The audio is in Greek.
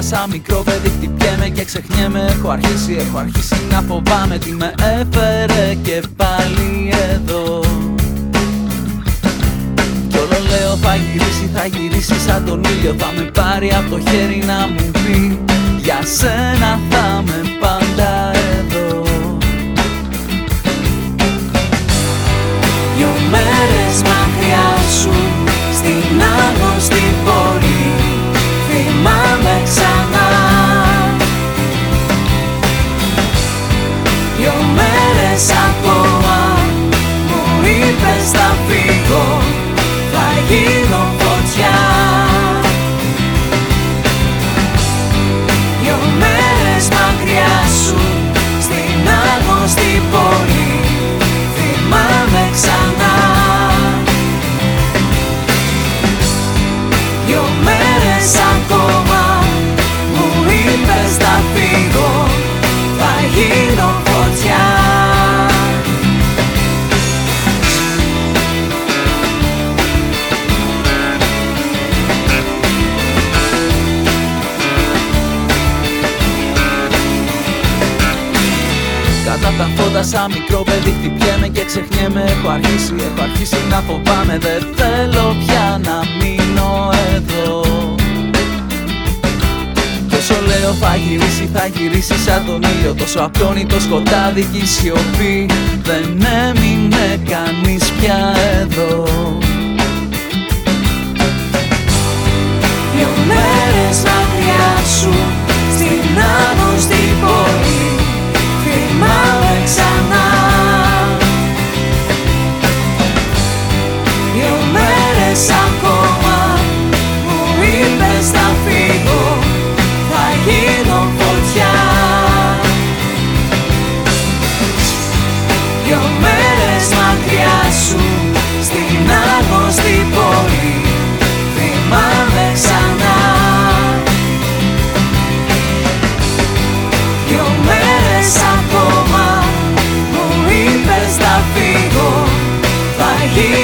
φώτα σαν μικρό παιδί χτυπιέμαι και ξεχνιέμαι. Έχω αρχίσει, έχω αρχίσει να φοβάμαι. Τι με έφερε και πάλι εδώ. Κι όλο λέω θα γυρίσει, θα γυρίσει σαν τον ήλιο Θα με πάρει από το χέρι να μου πει Για σένα τα φώτα σαν μικρό παιδί χτυπιέμαι και ξεχνιέμαι. Έχω αρχίσει, έχω αρχίσει να φοβάμαι. Δεν θέλω πια να μείνω εδώ. Κι όσο λέω θα γυρίσει, θα γυρίσει σαν τον ήλιο. Τόσο απλώνει το σκοτάδι και η σιωπή. Δεν μέρες ακόμα μου είπες θα φύγω θα γίνω